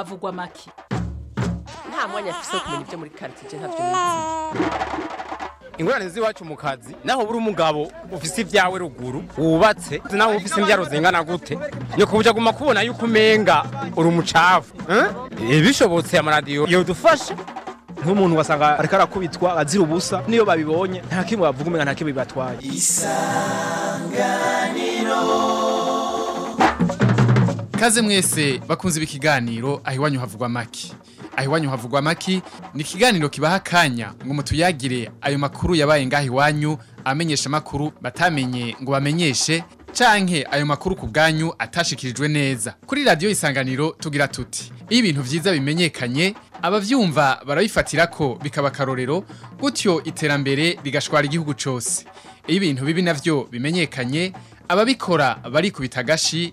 havugwa make nta mwanya afise wo kumenya ibyo muri ntavyo nizi ingorane z'iwacu mu kazi naho buri umugabo ufise ibyawe ruguru wubatse nawe ufise imbyaro zingana gute. Nyoko buja guma kubona yuko umenga uri umucafu eh? bishobotse amaradiyo yodufasha nk'umuntu wasanga ariko arakubitwa azira ubusa niyo babibonye nta kimwe bavuga umenga nta kimwe bibatwaye. Kaze mwese bakunze ibi kiganiro aho iwanyu havugwa maki. Aho iwanyu havugwa maki ni ikiganiro kibaha akanya ngo mutuyagire ayo makuru yabaye ngaho iwanyu amenyesha makuru batamenye ngo bamenyeshe canke ayo makuru ku bwanyu atashikirijwe neza. Kuri radio isanganiro tugira tuti iyo ibintu vyiza bimenyekanye abavyumva barabifatira ko bikaba akarorero gutyo iterambere rigashwara igihugu cose. Iyo ibintu bibi navyo bimenyekanye ababikora barikubita agashi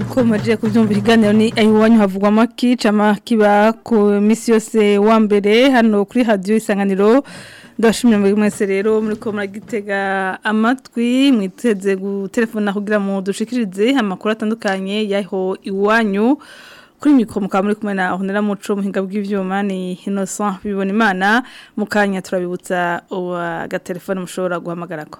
Uko mwaje kubyumva ikiganiro ni ayiwanyu havugwa amaki cama kiba ku minsi yose wa mbere hano kuri radio isanganiro. Ndashimye muri mwese rero muri ko muragitega amatwi mwiteze gutelefona kugira mu dushikirize amakuru atandukanye yaho iwanyu. Kuri mikro mukaba muri kumwe na Honera Muco muhinga bw'ivyuma ni Innocent bibona imana mu kanya turabibutsa agatelefone mushobora guhamagarako.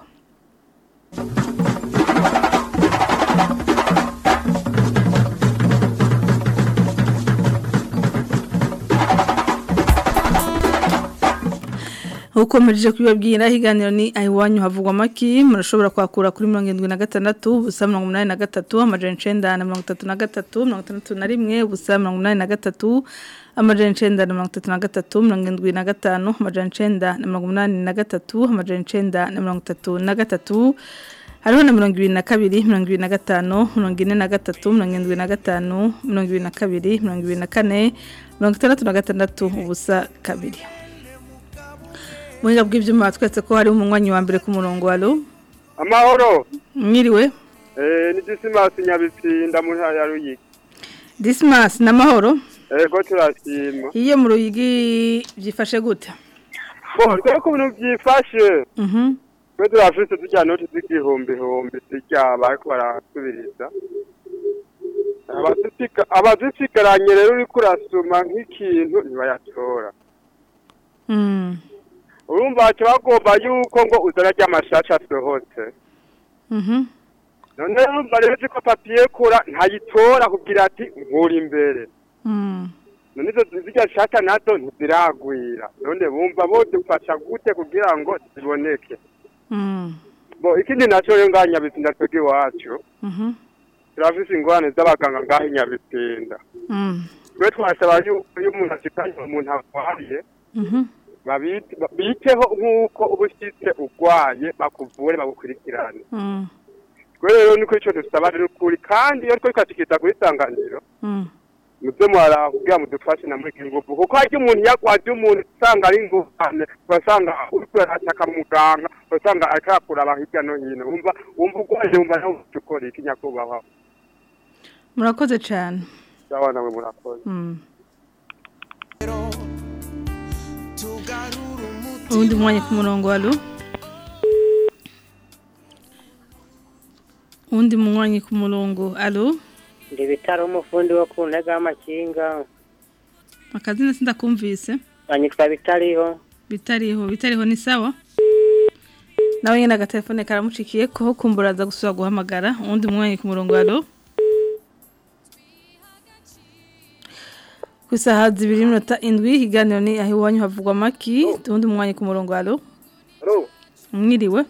Huko murije kubibabwira higaniro ni ayiwanyu havugwa amaki murashobora kwakura kuri 76 busa 83 amajana 933 61 busa 83 amajana 933 75 amajana 983 amajana 933 hariho na mirongo ibiri na kabiri mirongo ibiri na gatanu mirongo ine na gatatu mirongo irindwi na gatanu mirongo ibiri na kabiri mirongo ibiri na kane mirongo itandatu na gatandatu ubusa kabiri. Muhinga bw'ibyuma twese ko hari umunywanyi wa mbere ku murongo wa ro amahoro. Mwiriwe eh ni disimasi nyabitsinda mu ntara ya ruyigi. Dismas n'amahoro ego turashima iyo mu ruyigi byifashe gute? Twe ko ibintu byifashe mhm. Twe turafise tujya noti z'igihumbi humbi zijya bariko barasubiriza abazisigaranye rero uriko urasoma nk'ikintu ntibayatora mm. Urumva baca bagomba yuko ngo uzana ry'amashasha asohotse mhm. None urumva rero ko papiye kura ntayitora kugira ati nkura imbere. Mm. None izo zirya shaka na zo ntiziragwira. None bumva bodufasha gute kugira ngo ziboneke. Mm. Bo ikindi naco rero ngaha nyabitsinda twebwe iwacu. Mhm. Turafise ingorane z'abaganga ngaha i nyabitsinda. Mm. Twe twasaba yuko iyo umuntu ashikanye umuntu arwariye mhm. Biteho nk'uko uba ushitse urwaye bakuvure bagukurikirane. Mm twe rero niko ico dusaba rero ukuri kandi iyo twe twashikiriza kuri isanganiro mm muze mwara kugira mudufashe na muri ingufu kuko harya umuntu yagwaje umuntu usanga ari ingufane ugasanga uriko arataka muganga ugasanga ariko arakuraba hirya no hino. Wumva wumva urwaye wumva nawe uca ukora iki nyakubahwa. Murakoze cyane sawa nawe murakoze. Mm ubundi mwanya ku murongo wa ro undi mwanya ku murongo alo ndi bitaro umufundi wo ku ntega y'amakinga. Akazina sindakumvise. Banyitwa bitariho. Bitariho. Bitariho ni sawa? Nawe nyine agatelefone karamucikiye ko kumburaza gusubira guhamagara. Uwundi mwanya ku murongo wa ku isaha zibiri n'iminota indwi ikiganiro ni aho iwanyu havugwa amaki uwundi mwanya ku murongo wa ro Halo, mwiriwe.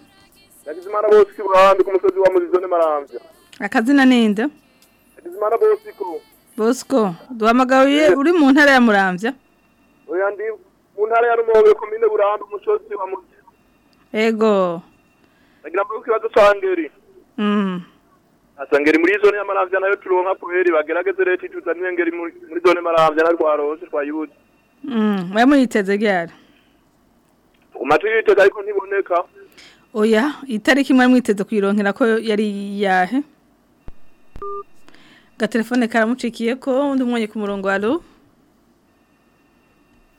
Ndagizimana Bosco Burundi ku musozi wa Muzizone Maramvya. akazina ninde Ndagizimana Bosco, bosco duhamagaye uri mu ntara ya muramvya. Oya ndi mu ntara ya Rumonge komine Burambi umusozi wa Muzizone. ego. Ndagira mvuge ikibazo cangeri. Mm. Asangeri muri zone ya Maramvya na yo turonka poheri bagerageze leta ituzanire ngeri muri zone Maramvya na rwarose twayibuze. mm. mwe muyiteze ryari Ku matwi yitega ariko ntiboneka. oya itariki mwari mwiteze kuyironkera ko yari yahe gatelefone karamucikiye ko undi mwonye ku murongo alo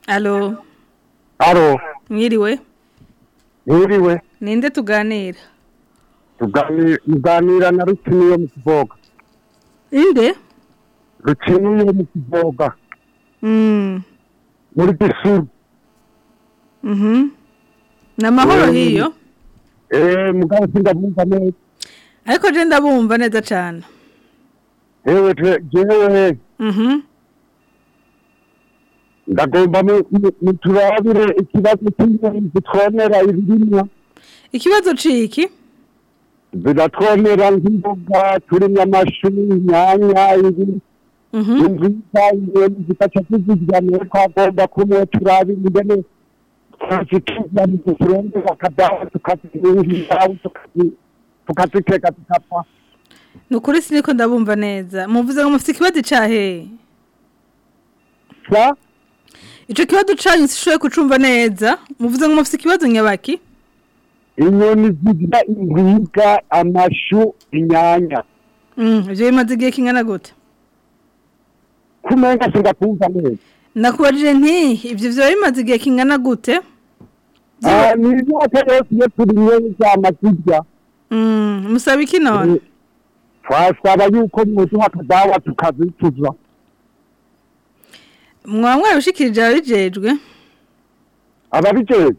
alo aro mwiriwe ntiriwe ninde tuganira tuganira na rukini yo mu kivoga inde? Rukini yo mu kivoga muri gisuru mhm. Na mahoro Mm. hiyo? eee mugabo sindabumva neza ariko je ndabumva neza cyane ewe te- jewe. Ndagomba mu- mu- muturabire ikibazo cy'inyoni zitwonera ibirimwa ikibazo ciki? Ziratwonera nk'imboga turimo amashu inyanya mhm. Inziza inyoni zigaca zizirya niyo twagomba kumwe turabire ingene twazituzana turondera akadawa tukazihingira tukazi- tukaziteka zigapfa nukuri siniko ndabumva neza. Muvuze ngo mufite ikibazo cahe sa ico kibazo canyu sishoye kucumva neza. Muvuze ngo mufite ikibazo nyabaki? Inyoni zirya inziga amashu inyanya. Mm ivyo bimaze igihe kingana gute? Kumenga sindakumva neza. Nakubajije nti ivyo vyo bimaze igihe kingana gute? Ah, ni imyaka yose iyo turimye zama zirya mm musaba iki none? Twasaba yuko mwoduha akadawa tukazituza mwaba mwabishikirije ababijejwe? Ababijejwe?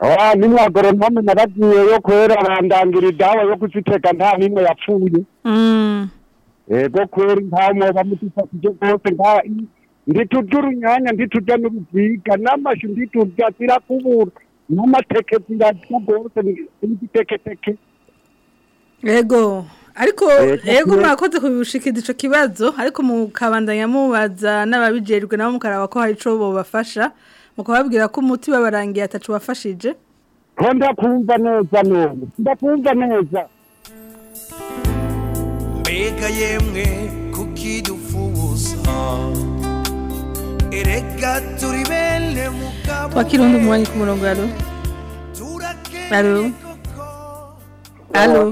Mm Ah, nimwe agoronome naragiyeyo kwera arandangira idawa yo kuziteka nta nimwe yapfuye mm. Ego kwera nta mwoba mudufashije rwose nta nditurya urunyanya nditurya n'uruziga n'amashu nditurya zirakubura n'amateke zirarya rwose n'igiteketeke ego ariko Ego, ego mwakoze kubishikiriza ico kibazo ariko mukabandanya mubaza n'ababijejwe nabo mukaraba ko hari ico bobafasha. Mukababwira ko umuti babarangiye atacu wafashije? Ko ndakumva neza none. Ndakumva neza. Mbega yemwe kukidufuza erega turi bene mugabo wakirundi umuwanyi ku murongo alo. alo. Alo.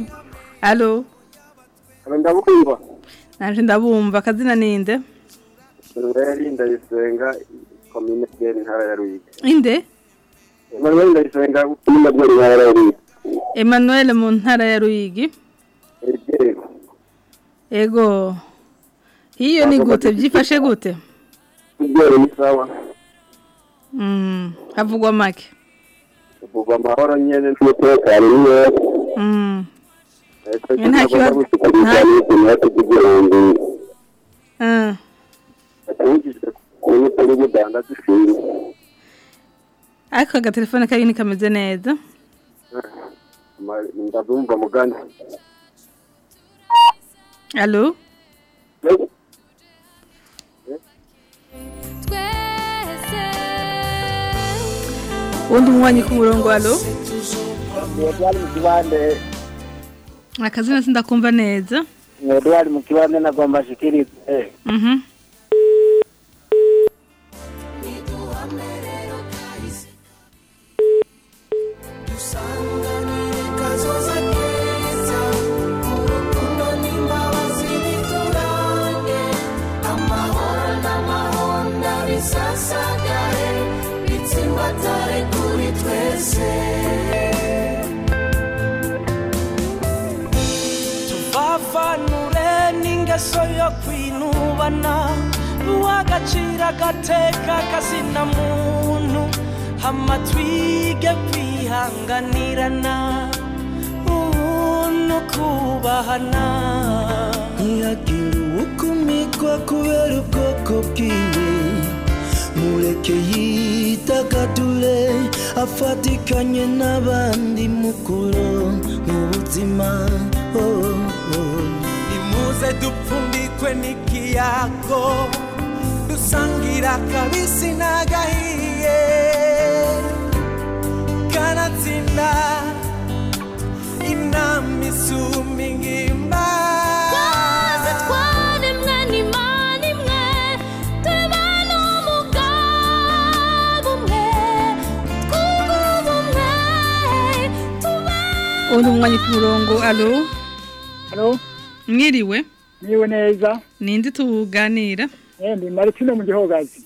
Alo ndabukumva nanje ndabumva. Akazina ninde Emmanuel Ndayisenga. Komine Kigali ntara ya Ruyigi inde Emmanuel Ndayisenga komine Kigali ntara ya Ruyigi Emmanuel mu ntara ya Ruyigi Yego ego. Hiyo ni gute byifashe gute. Kigali ni sawa mm havugwa make ubwo amahoro nyene n'umutekano ni wose mm. Nta kibazo. gushikariza n'ibintu kuri kuri mudanda dushinzwe ariko agatelefone kayo kameze neza. Ndazumva mugani. Alo? Wundi muwanyi ku murongo alo? Edward mu kibande akazina sindakumva neza. Edward mu kibande nagomba shikirize uw'agaciro agateka kazina muntu hama twige kwihanganirana. Ubuntu kubahana. Ntihagire uwukumikwa kubera ubwoko bwiwe mureke yitagadure afatikanye n'abandi mukuru mu buzima oh, oh. nimuze dupfundikwe n'ikiyago tubana umugambi umwe, twunga ubumwe, undi mwanya ku murongo. Alo? Halo, mwiriwe? Niwe neza. ninde tuganira? Eh, ndi Martine mu gihogazi.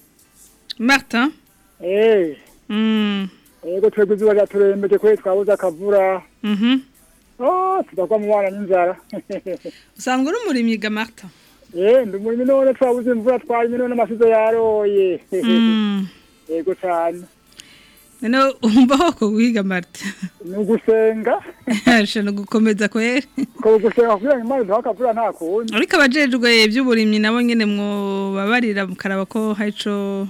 Martin Eh, mm ego twebwe izuba ryaturembeje kwe twabuze akavura. mhm Oh, tudakwa mu bana n'inzara. usanzwe uri umurimyi ga Martin Eh, ndi muri none twabuze imvura twarimo none amasizo yaroye. Mm. Ego cyane. None umva ko wiga Martin Ni ugusenga. asha no gukomeza kwere Ko gusenga kugira ngo Imana iduhe akavura nta kundi. ariko abajejwe iby'uburimyi nabo nyene mwo babarira mukaraba ko hari ico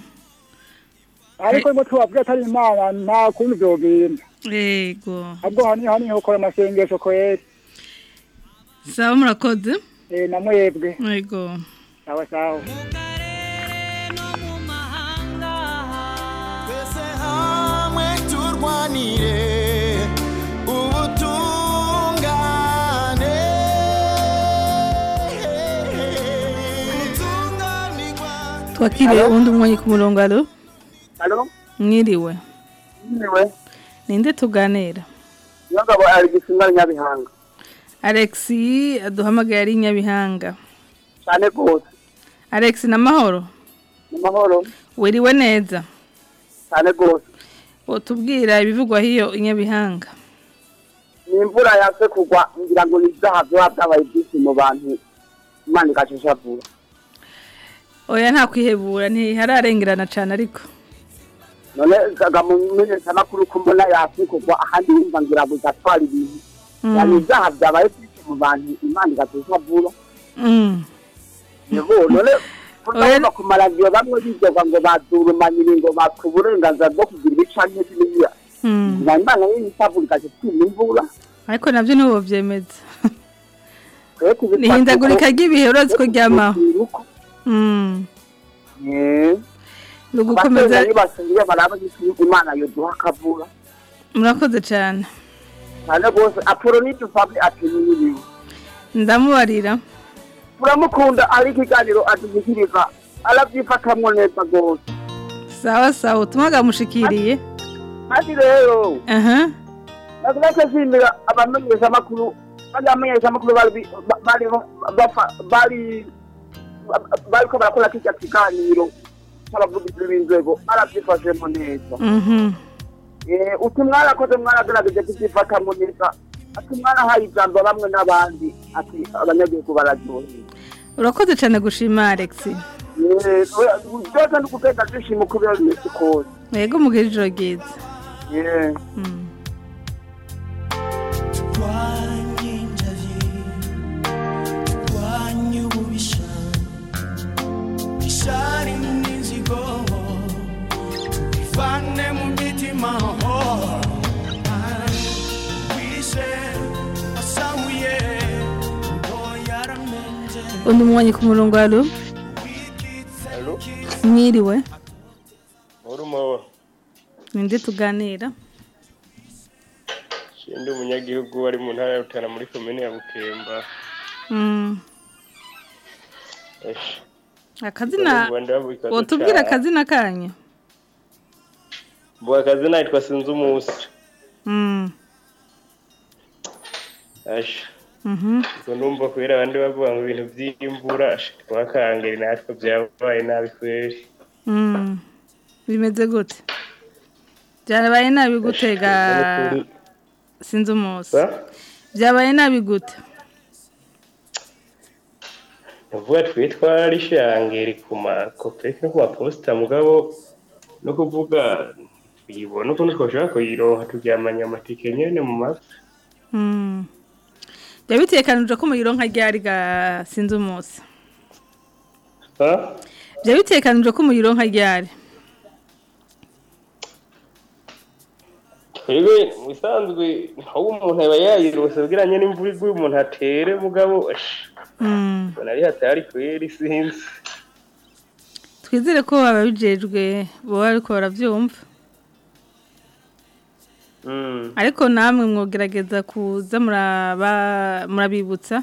Ariko ngo tubabwira atari Imana nta kundi vyogenda. yego Ahubwo hani hani hokora amasengesho kweri. sawa murakoze Eh, namwebwe. yego Sawa sawa. Turwanire ubutungane twakire undi mwanya ku murongo alo mwiriwe ni we. ninde tuganira Yongabo ari gisinga nyabihanga. Alex aduhamagaye ari Nyabihanga Cyane gose. Alex na mahoro Namahoro. wiriwe neza Cyane gose. Utubwira ibivugwa hiyo i Nyabihanga Ni imvura yase kugwa ngira ngo nizaha byo byabaye byinshi mu bantu. Imana ikashesha vuba. oya nta kwihebura ntihararengerana cyane ariko None gaga mu menyesha makuru kumbona yase kugwa ahandi yumva ngira ngo zatwara ibintu. Mm. Yani izaha byabaye byinshi mu bantu Imana ikashesha vuba. Mm. None Urabona ku maradiyo bamwe bidoga ngo badurumanyira ngo baka uburenganzira bwo kugira ibicanke biriya. Na Imana isavura ikashesha imvura. ariko na byo nibo kubifata nihindagurika uko- ry'ibihe urazi ko ryamaho ni ugukomeza Imana yoduha akavura. murakoze cyane Cyane rwose Apollo nidufabye ati nini. ndamubarira Turamukunda ari ikiganiro adushyikiriza arabyifatamwo neza rwose. sawa sawa. Ubutumwa bwamushikiriye Kandi rero aha. navuga ko nshimira abamenyesha amakuru bari bari ba- bari bafa- bari bari ko barakora kijya kiganiro cy'abavugizi b'inzego. Arabyifashemo neza. mhm. Eh, uti mwarakoze mwaragerageje kubyifatamo neza. Ati mwarahaye ijambo bamwe n'abandi ati abanyagihugu bararyoheye urakoze cyane gushima Alex Eh, byose ni ukugenda dushima uko biba bimeze kose yego mugire ijoro ryiza Eh. Mm. ishari n'inzigo bivane mu mitima wishe undi mwanya ku murongo alo? Alo, mwiriwe ninde tuganira. Shindi umunyagihugu wari mu ntara ya Rutana muri komine ya Bukemba. Mm. Akazina cane. akazina kanyu. Mbuga akazina yitwa Sinzi Umusi. Ubwo numva kubera abandi bavuga ngo ibintu vy'imvura ash, twakangera natwe vyabaye nabi kweri. Mm. bimeze gute byabaye nabi gutega sinzi umunsi Ba? byabaye nabi gute Ndavuga twe twarishangeri ku makopeke no ku maposita mugabo no kuvuga tuyibona ukuntu twoshobora kuyironka turyamanya amatike nyene mu mavi. Bitekanije ko muyironka ryari ga sinzi umunsi. Bitekanije ko muyironka ryari. Twebwe mu bisanzwe aho umuntu aba yayirose bwiranye n'imvura iguye umuntu atere mugabo ash, Mm. mbona ari hatari kweri sinzi. Twizere ko ababijejwe baba ariko barabyumva. Ariko namwe mwogerageza kuza murabibutsa.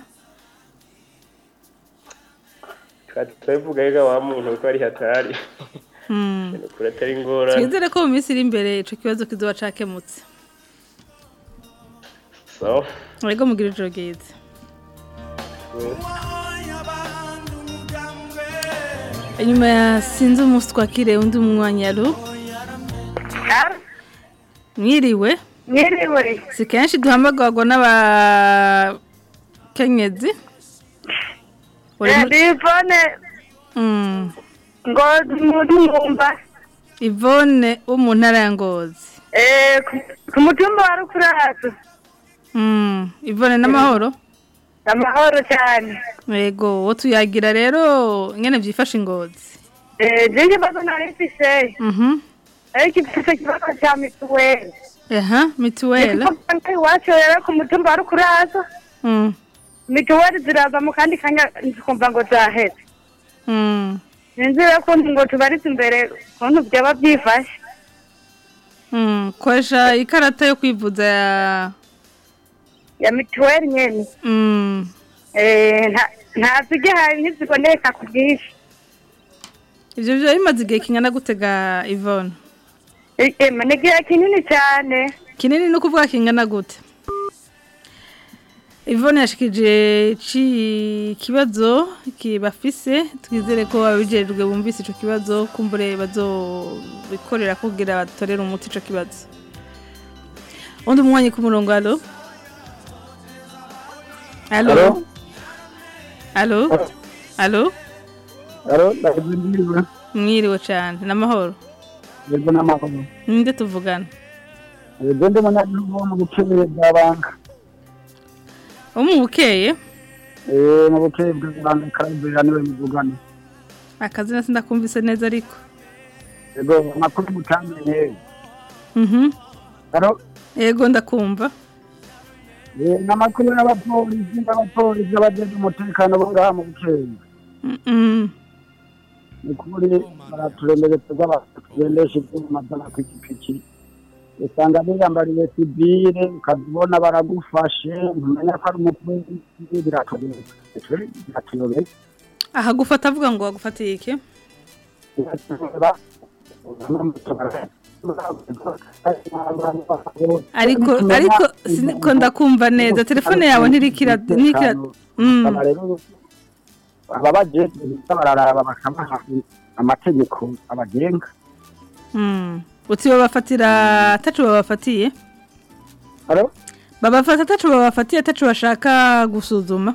Turabivuga rega wa muntu ko ari hatari Mm. kuri atari ingorane. Twizere ko mu minsi iri imbere ico kibazo kizoba cakemutse. Sawa Ariko mugira ijoro ryiza. Inyuma ya sinzi umunsi twakire undi mwanya alo. Mwiriwe. Mwiriwe. Si kenshi duhamagagwa n'aba kenyezi. Ivone Mm. Ngozi muri Mwumba. Ivone wo mu ntara ya Ngozi. Eh ku- mutumba wa Rukurazo. Mm. Ivone n'amahoro. Amahoro cyane. Yego, wo tuyagira rero ngene vyifashe ingozi. Eh je ikibazo nari mfise. Ariko ifise ikibazo cya mituweli. Aha, mituweli. Ikibazo iwacu rero ku mutumba wa Rukurazo. Mm. Mituweli zirava mu kandi kanya nzikumva ngo zaheze. Mm. Ninzira ko ngo tubarize imbere kuntu byaba byifashe. Mm. Kwesha ikarata yo kwivuza ya Ya mituweli nyene. Mm. Eh nta nta zigihari ntiziboneka ku bwinshi. Ivyo byo bimaze igihe kingana gutega Yvonne. Ema ni igihe kinini cyane. Kinini no kuvuga kingana gute? Yvonne yashikije kibazo kibafise twizere ko abijejwe bumvise ico kibazo kumbure bazo bikorera kugira batorera umuti ico kibazo. Undi mwanya ku murongo alo? Alo? Alo? Alo? Alo? Mwiriwe cyane n'amahoro. Yego n'amahoro. Ninde tuvugana? Yego ndi umunyagihugu wo mu bukeye bwa banka. Wo mu bukeye? Eh, mu bukeye bwa banka karabira ni we muvugana. Akazina sindakumvise neza ariko. Yego amakuru mutamenye. Yego ndakumva. Eh, n'amakuru y'abapolisi n'abapolisi abajejwe umutekano bo ngaha mu bukeye. Ni kuri baraturembereza batugendesha ivyuma vy'amapikipiki. usanga biyambariye sivile ukazibona baragufashe ntumenya ko ari umupolisi biratuyobera Aha gufata avuga ngo agufatiye iki? Ariko ariko ndakumva neza telefone yawe ntirikira ntirikira. Aba bajejwe bararaba bakabaha amategeko abagenga Mm. Uti babafatira atacu babafatiye? Babafata atacu babafatiye atacu bashaka gusuzuma?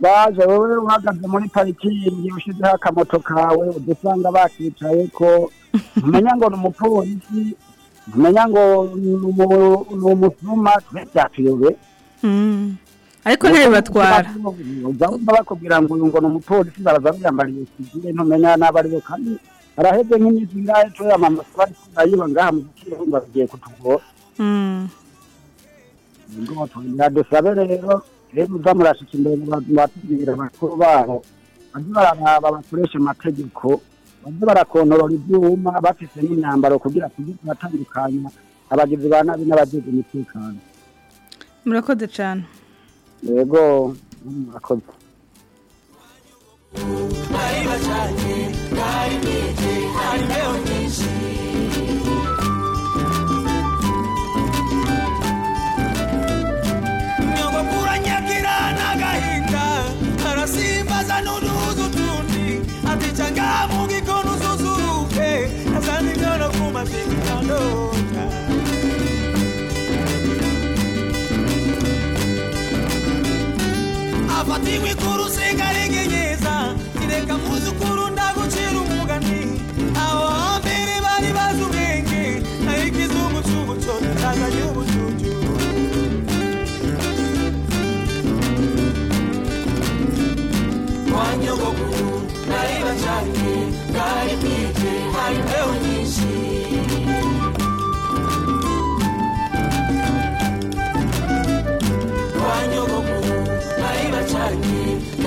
baje wowe uhagaze muri parikingi ushizeho akamoto kawe udusanga bakicaye ko ntumenya ngo ni umupolisi ntumenya ngo ni umu- ni umusuma twe byatuyobe Mm. Ariko ntayo batwara. uzabumva bakubwira ngo uyu ngo ni umupolisi baraza biyambariye sivile ntumenya n'abo ari bo kandi araheze nk'iminsi ngahe tuyamamaza bari kuzayiba ngaha mu giciro bumva bigiye kutugora Mm. ngo dusabe rero rero muza murashika imbere batubwira abakuru babo baze bararaba bakoresha amategeko baze barakontorora ibyuma bafise n'imyambaro kugira tujye turatandukanya abagizi ba nabi n'abagize umutekano Murakoze cyane. yego murakoze bari nafata imikuru singarinyenyeza ntireka muzukuru ndagucira umugani. Abo hambere bari bazi ubwenge naho ikizungu cy'ubuco tutazanye ubucucu wanyogokuru nari bacanye bwari bwije hari mbeho nariba cane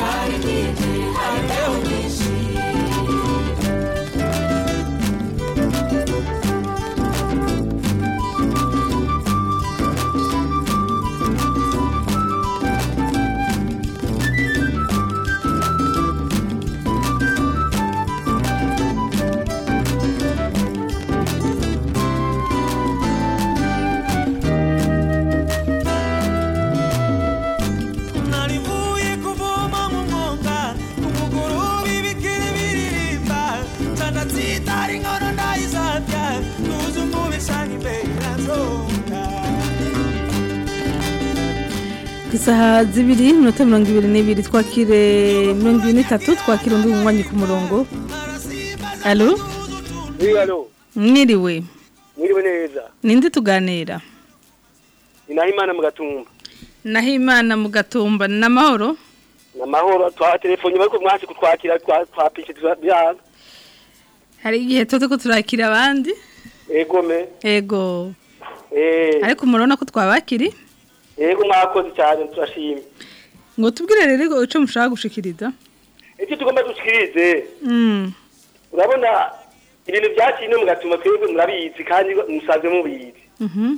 zibiri minota mirongo ibiri n'ibiri twakire mirongo ibiri n'itatu twakire undi munywanyi ku murongo alo mwiriwe Mwiriwe neza. ninde tuganira Ni Nahimana mu gatumba. naho imana mu gatumba ni amahoro Na mahoro twa telefone bariko mwasi kutwakira twa twapishe byanga. hari igihe tuzi ko turakira abandi Ego me. ego Eh. ariko murabona ko twabakiri Ego mwakoze cyane turashimye. ngo tubwire rero icyo mushaka gushikiriza Icyo tugomba dushikirize. Mm. Urabona ibintu byaciye no mu gatuma twebwe murabizi kandi musanzwe mubizi. Mhm.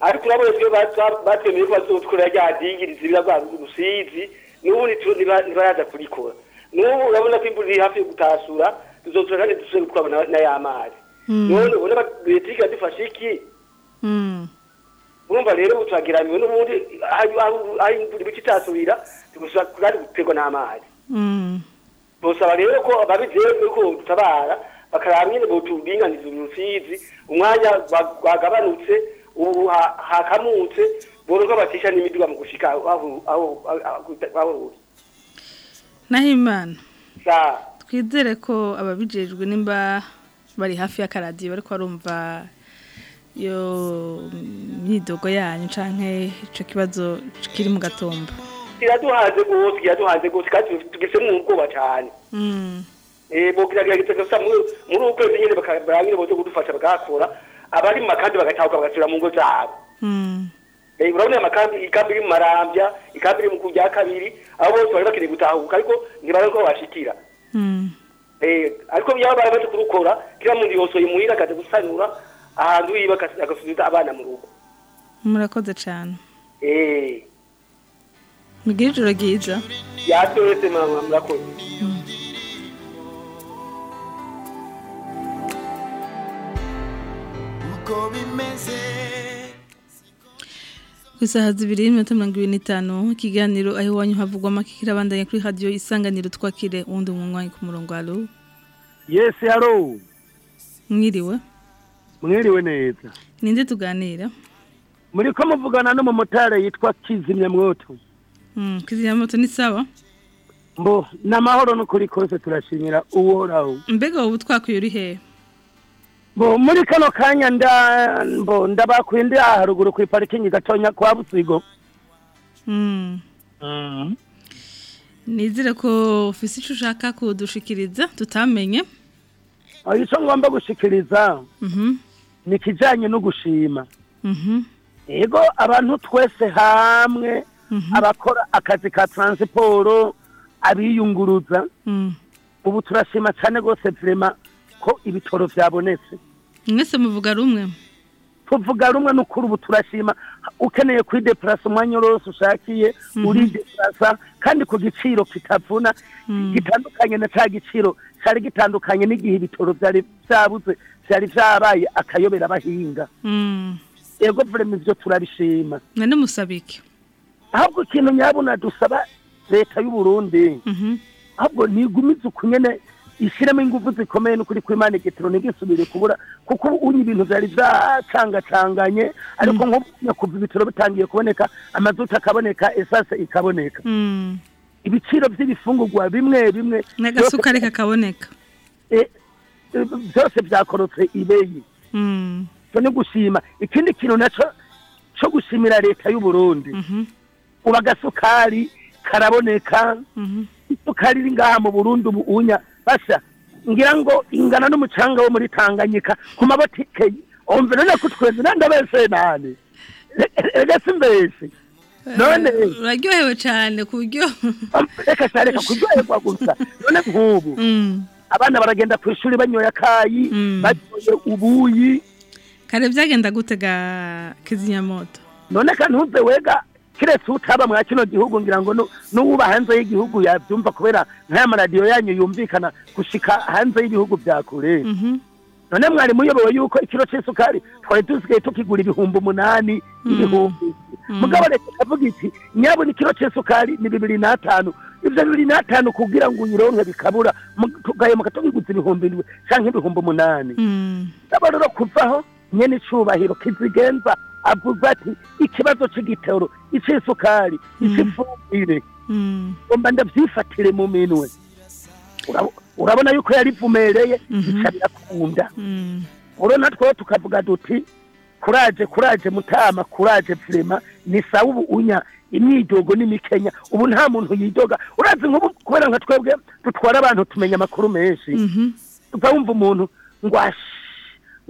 ariko urabona twe ba- batwemeye ko bazotwara rya dingirizi biragwa rusizi n'ubu ntibaraza kurikora n'ubu urabona ko imvura iri hafi yo gutasura tuzotura kandi dusubire twabona na ya mazi Mm. none ubona leta iradufasha iki Mm. Urumva rero ubu turageramiwe n'ubundi aho imvura ibice itasubira tugusaba kandi guterwa n'amazi. Mm. bosaba rero ko ababijejwe ko dutabara bakaraba nyene botubinganiza urusizi umwanya wa- wagabanutse ubu ha- hakamutse boronka batisha n'imiduga mu gushika aho aho aho- aho- aho ruri. Naho imana sa. twizere ko ababijejwe nimba bari hafi y'akaradiyo bariko barumva iyo myidogo yanyu canke ico kibazo kiri mu gatumba kiraduhanze gose kiraduhanze gose kandi tugise mu ubwoba cane Mm. eh bo kiragerageza gusa muri uko kwezi nyene bakaraba nyene bozo kudufasha bagakora abari mu makambi bagatahuka bagasubira mu ngo zabo Mm. Eh, urabona amakambi ikambi iri mu marambya ikambi iri mu kujya kabiri abo bose bari bakeneye gutahuka ariko ntibaronka ko bashikira Mm. Eh, ariko byaba baramaze kurukora kila muntu yosoye muhira akaza gusanura ahantu yiba agasubiza abana mu rugo murakoze cane eh. Mugire ijoro ryiza. Yatwese mama murakoze. Ku isaha zibiri n'iminota mirongo ibiri n'itanu. Ikiganiro aho iwanyu havugwa amakikira abandanya kuri radiyo isanganiro twakire uwundi munywanyi ku murongo alo Yes, hello. mwiriwe. Mwiriwe neza. ninde tuganira Muri ko muvugana n'umumotari yitwa Kizimyamwoto. Mm, kizimyamoto ni sawa Mbo namahoro n'ukuri kose turashimira uworaho. mbega wowe twakwiye uri hehe Mbo muri kano kanya nda mbo ndabakuye ndi aha haruguru ku parikingi gatonya kwa Busigo. Mm. Mm. nizere ko ufise icyo ushaka kudushikiriza tutamenye Aho ico ngomba gushikiriza Mhm. Ni kijanye no gushima. Mhm. Ego abantu twese hamwe abakora akazi ka transport abiyunguruza Mm. ubu turashima cyane gose vrema ko ibitoro vyabonetse. mwese muvuga rumwe tuvuga rumwe n'ukuri ubu turashima ukeneye kwideplasa umwanya wose ushakiye urideplasa kandi ku giciro kitavuna gitandukanye na ca giciro cari gitandukanye n'igihe ibitoro vyari vyabuze vyari vyabaye akayobera abahinga Mm. ego vrema ivyo turabishima none musabike ahubwo ikintu nyabuna dusaba leta y'u Burundi Mhm. ahubwo nigumize uku nyene ishiremo ingufu zikomeye n'ukuri kw'Imana igitoro ntigisubire kubura kuko unye ibintu vyari vyacangacanganye ariko nko kuva ibitoro bitangiye kuboneka amazuta akaboneka esase ikaboneka Mm. Ibiciro vy'ibifungurwa bimwe bimwe. N'agasukari kakaboneka. Eh, eh, vyose vyakorotse ibeyi Mm. cyo ni gushima. Ikindi kintu naco co gushimira leta y'u Burundi. Ubu agasukari karaboneka. Isukari iri ngaha mu Burundi ubu unya. Basha ngira ngo ingana n'umucanga wo muri Tanganyika. Ku mabotike umve none ko tweze nanda bese nani rega simbese none. Uraryohewe cyane ku buryo reka reka kuryoherwa gusa none nk'ubu abana baragenda ku ishuri banyoye akayi banyoye ubuyi. Kare byagenda gutega kizimyamoto. None kandi ntuze wega kiretse utaba mwa kino gihugu ngira ngo nu- n'uwuba hanze y'igihugu yabyumva kubera nk'aya maradiyo yanyu yumvikana gushika hanze y'ibihugu bya kure. None mwari muyobewe yuko ikiro c'isukari twari dusigaye tukigura ibihumbi umunani ibihumbi. Mugabo leta ikavuga iti nyabona ikiro c'isukari ni bibiri n'atanu ibyo bibiri n'atanu kugira ngo uyironke bikabura mu- tugahemuka tubiguze ibihumbi indwi canke ibihumbi umunani. Ndabona rero kuvaho nyene icubahiro kizigenza avuze ati ikibazo c'igitoro ic'isukari ic'ifumbire. Ngomba ndavyifatire mu minwe. Urabo- urabona yuko yarivumereye bica birakunda. Urabona twebwe tukavuga duti kuraje kuraje mutama kuraje vrema ni sawa ubu unya imyidogo n'imikenya. Ubu nta muntu yidoga. Urazi nk'ubu kubera nka twebwe dutwara abantu tumenya amakuru menshi. Uva wumva umuntu ngo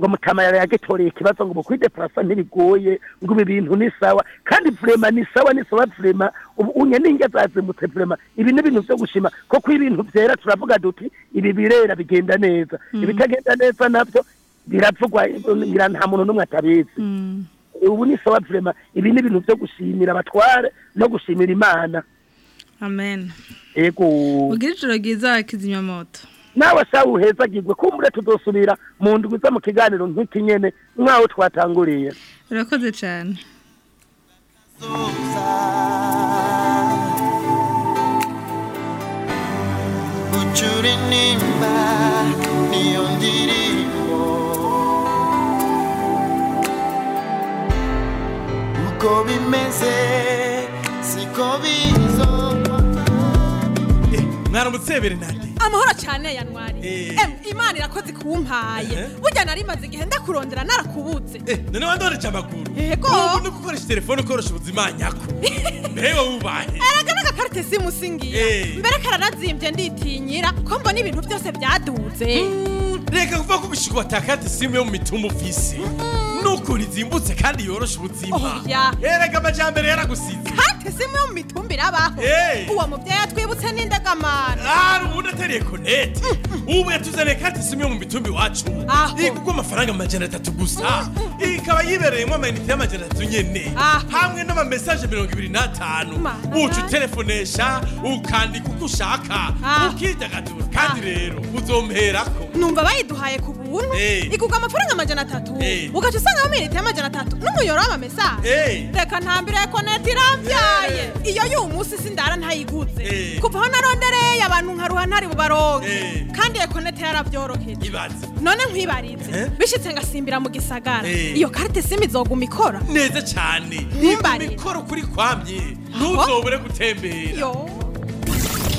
ngo mutama yari yagitoreye ikibazo ngo mukwide purasa ntibigoye ngo ibi bintu ni sawa. Kandi vrema ni sawa ni sawa vrema ubu unye ninge zazimutse vrema ibi ni ibintu vyo gushima. Iyo ibintu vyera turavuga duti ibi birera bigenda neza. Ibitagenda neza navyo biravugwa ngira nta muntu n'umwe atabizi ubu ni sawa vrema ibi ni ibintu vyo gushimira abatware no gushimira imana. Amen. Ego. Ugira ijoro ryiza kizimyamoto. Nawe sawa uhezagirwe kumbure tudosubira mu ndwi zo mu kiganiro nk'iki nyene nk'aho twatanguriye. Urakoze cyane Uchuri nimba niyo ndirimbo uko bimeze siko bizoma mwaramutse Bernard amahoro cyane yanwari em imana irakoze kumpaye burya nari maze igihe ndakurondera narakubuze none wandoreje amakuru Yego. ubu no gukoresha telefone ukoresha ubuzima nyako. Mbere wowe ubahe erega n'agakarite simu singiye Eh. mbere karanazimbye nditinyira ko mbona ibintu byose byaduze reka kuvuga ko gushika watakate simu yo mu mitumba ufise. N'ukuntu izimbutse kandi yorosha ubuzima. Oya. erega amajambere yaragusize. Simu yo mu mitumba irabaho Eh. uwo mubyeyi atwibutse n'indagamana ari ubundi ateriye konete ubu yatuzaniye simu yo mu mitumba iwacu. Igugwa amafaranga amajana atatu gusa. Ikaba yibereyemo amayinite y'amajana atatu nyene. Hamwe n'amamesaje mirongo ibiri n'atanu. Uca utelefonesha ukandika uko ushaka. Ukidagadura. Kandi rero uzomperako. Numva bayiduhaye ku Eh. igurwa amafaranga amajana atatu Eh. ugaca usanga amayinite y'amajana atatu n'umuyoro w'amamesaje Eh. reka ntambire konete irambyaye iyo y'uwo munsi sindara ntayiguze kuva aho narondereye abantu nkaruha ntari bubaronke kandi iyo konete yarabyoroheje ibaze none nkwibarize bishitse ngasimbira mu gisagara. Eh. iyo karite simu izoguma ikora neza cyane. Ntimbarire. imikoro kuri kwamye. Ntuzobure gutembera.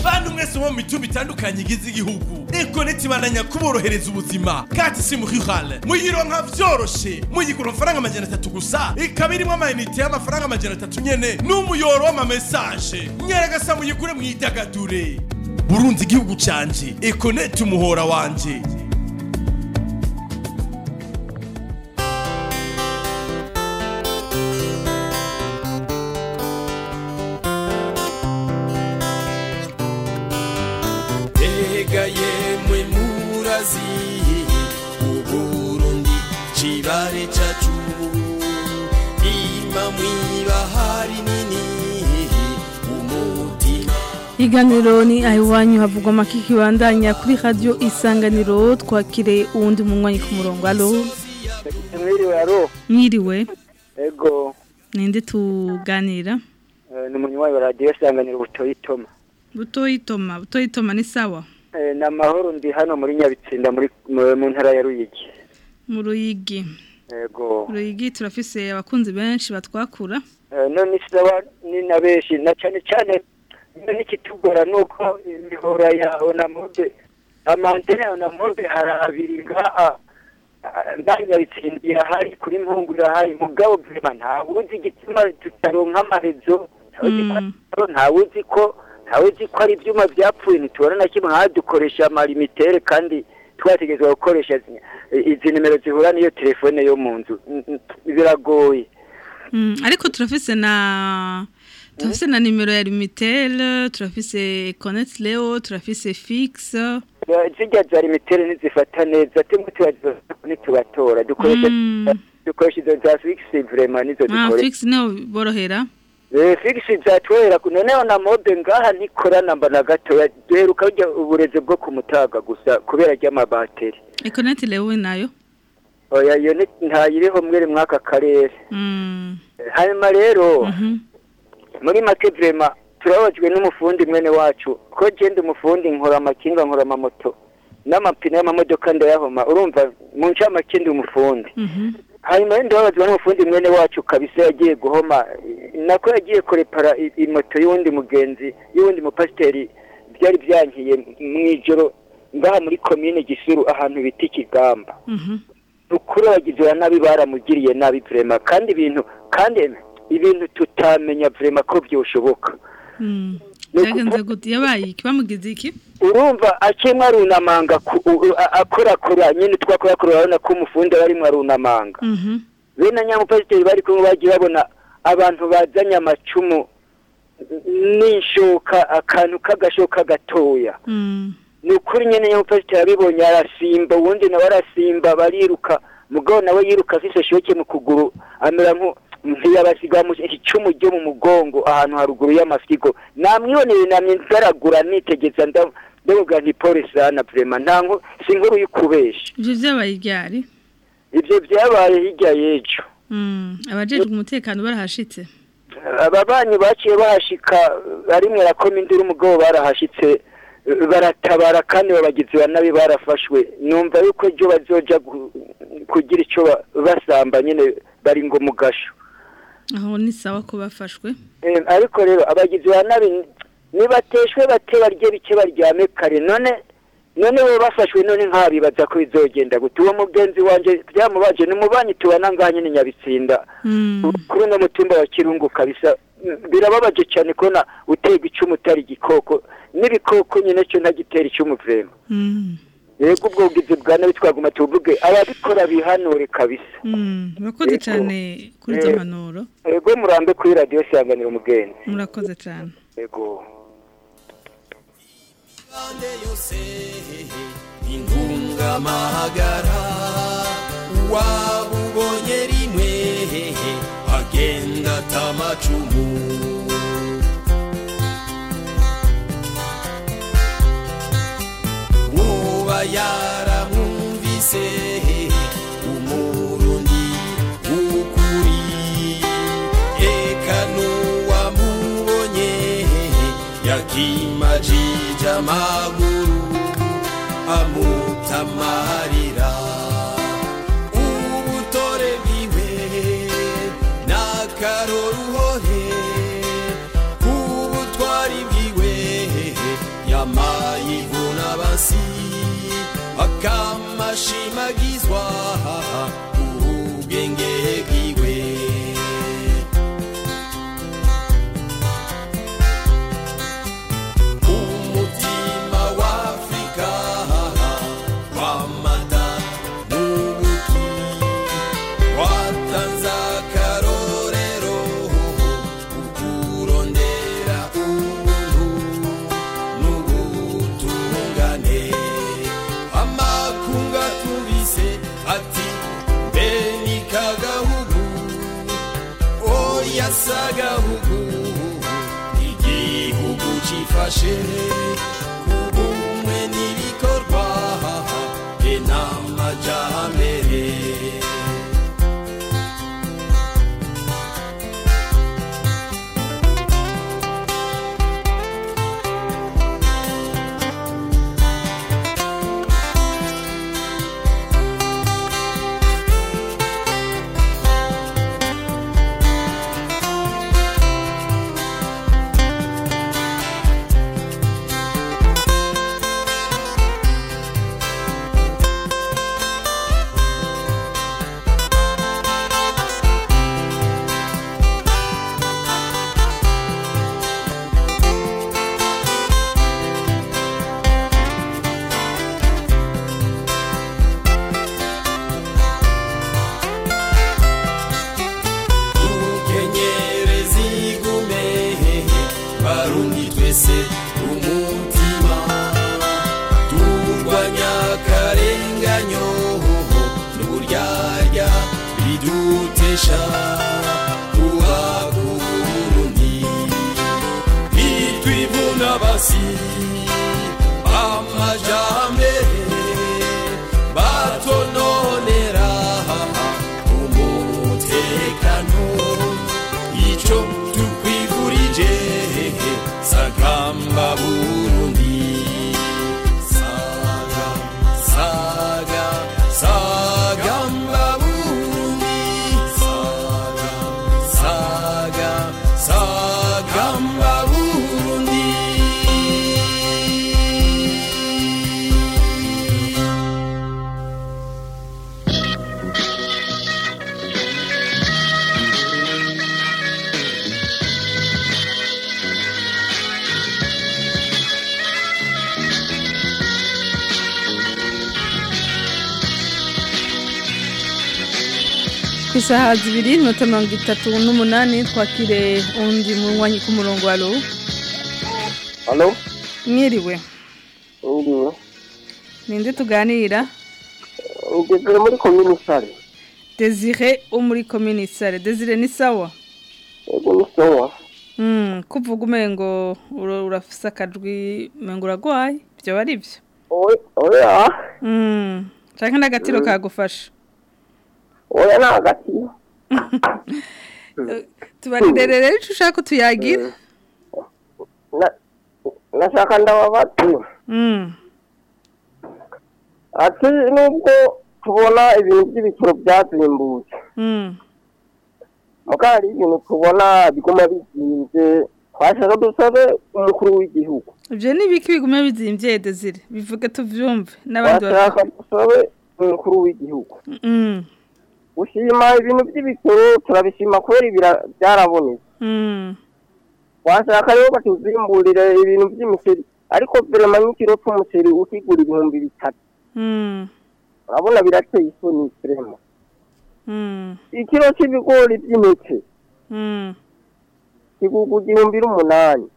Bantu mwese bo mu mitumba itandukanye igize igihugu. Ekoneti ibandanya kuborohereza ubuzima. Kati simu rurale muyironka vyoroshe. Muyigura amafaranga amajana atatu gusa. Ikaba irimo amayinite y'amafaranga amajana atatu nyene. N'umuyoro w'amamesaje. Nyaragasa muyigure mwidagadure. Burunzi igihugu canje. Ekoneti umuhora wanje. Iganiro ni ahiwanyu havugwa amakiki bandanya kuri radio isanganiro. Twakire uwundi munywanyi ku murongo. Alo? Mwiriwe aro mwiriwe ego. Ninde tuganira? Eh, ni umunywanyi wa radiyo isanganiro butoyitoma butoyitoma butoyitoma ni sawa? Eh, ni amahoro ndi hano muri nyabitsinda mu ntara ya ruyigi. Mu ruyigi. Ego ruyigi turafise abakunzi benshi batwakura. Eh, none ni na benshi na cyane cyane n'ikitugora ni uko imihora yawe na mode amantene yawe na mode hari abiri ngaha ndanyabitsinda irahari kuri mpungu irahari mugabo vrema ntawuzi igituma tutaronka amarezo ntawuzi ko ntawuzi ko ari ibyuma byapfuye ntitubona na kimwe nkaho dukoresha amalimitere kandi twategerezwa gukoresha zi- izi nimero zihura n'iyo telefone yo mu nzu. Biragoye. Mm, ariko turafise na turafise na nimero ya limitel turafise connect leo turafise fixe zirya za limitere ntizifata neza tumwe ntitubatora dukoresha dukoresha izo za figisi vrema nizo ah dukoresha fixe ni ho borohera. Figisi zatwera noneho na mode ngaha ntikorana mba na gatoya duheruka uburezi bwo ku mutaga gusa kubera ry'amabateri e connect leo na yo? Oya iyo ntayiriho mwere mwaka karere. Mm. Hanyuma rero muri make vrema turababajwe n'umufundi mwene wacu ko genda umufundi nkora amakinga nkora amamoto n'amapine y'amamodoka ndayahoma. Urumva mu ncamake ndi umufundi. Hanyuma rero ndababazwa n'umufundi mwene wacu kabisa yagiye guhoma nako yagiye kurepara imoto y'uwundi mugenzi y'uwundi mupasiteri byari byankiye mu ijoro ngaha muri komine gisuru ahantu bita ikigamba ukuri abagizi ba nabi baramugiriye nabi vrema kandi ibintu kandi ibintu tutamenya vrema ko byoshoboka. Gute? Yabaye iki? Bamugize iki? Urumva akimwe arunamanga ku- u- u- a- akorakora nyine twakorakora urabona ko umufundi aba arimo arunamanga bene nyamupasiteri bari kumwe bagiye babona abantu bazanye amacumu n'ishoka akantu k'agashoka gatoya. Ni ukuri nyine nyamupasiteri abibonye arasimba uwundi nawe arasimba bariruka. Mugabo nawe yiruka afise shoke mu kuguru amera nko ntiyabasiga mu icumu ryo mu mugongo ahantu haruguru y'amafyigo namwiboneye namye ngaragura nitegeza nda- ndavuga nti pole sana vrema nta nko si inkuru y'ukubesha ivyo vyabaye iryari ivyo vyabaye hirya y'ejo. Mm, abajejwe umutekano barahashitse. Aba banyu baciye bahashika arimwe rakoma induru umugabo barahashitse baratabara kandi babagizi ba nabi barafashwe. Numva yuko ejo bazoja kugira ba- basamba nyene bari ngo mu gasho aho ni sawa ko bafashwe. Ariko rero abagizi ba nabi nibateshwe bate barye bike baryame kare? None none bo bafashwe none nkabibaza ko bizogenda gute? Uwo mugenzi wanje byamubaje ni umubanyi tubana ngaha nyene nyabitsinda kuri uno mutumba wa kirungu kabisa birababaje cyane kubona utega icumu utari igikoko. N'ibikoko nyine cyo ntagitera icumu vrema yego ubwo bugizi bwa nabi twaguma tuvuge ababikora bihanure kabisa. Murakoze cyane kuri izo mpanuro. Yego murambe kuri radiyo sanganira umugenzi murakoze cyane. Yego. Intungamahagara wabubonye rimwe agenda atamacumu nkuba yaramwumvise umurundi w'ukuri. Eka n'uwamubonye yakimajije amaguru amutamarira ubutore bwiwe n'akaroruhore ubutwari bwiwe yamayivuna basi akamashimagizwa ku isaha zibiri minota mirongo itatu n'umunani twakire undi munywanyi ku murongo wa ro Halo? mwiriwe Ndiyo. ninde tuganira Ugeze muri komini sare. desire wo muri komini sare desire ni sawa Ego ni sawa. Mm, kuvuga umengo ura- urafise akajwi umengo uragwaye byo ari byo Oya, oya. Mm, canke n'agatiro Mm. kagufasha Oya ni hagati. tubarire rero ico ushaka ko tuyagira Na- Nashaka ndababati. Mm, Ati nubwo tubona ibintu by'ibiciro byazimbutse. mm. Muga hari ibintu tubona biguma bizinze. Twashaka dusabe umukuru w'igihugu. ivyo ni biki bigume bizimvye desire bivuge tuvyumve n'abandi bavuga dusabe umukuru w'igihugu. Gushima ibintu by'ibiciro turabishima kubera byarabonetse. mm. washaka rero batuzimburire ibintu by'imiceri ariko verema nk'ikiro c'umuceri ukigura ibihumbi bitatu. Mm, urabona birateye isoni verema. Mm, ikiro c'ibigori by'imice mm, kigurwa igihumbi n'umunani.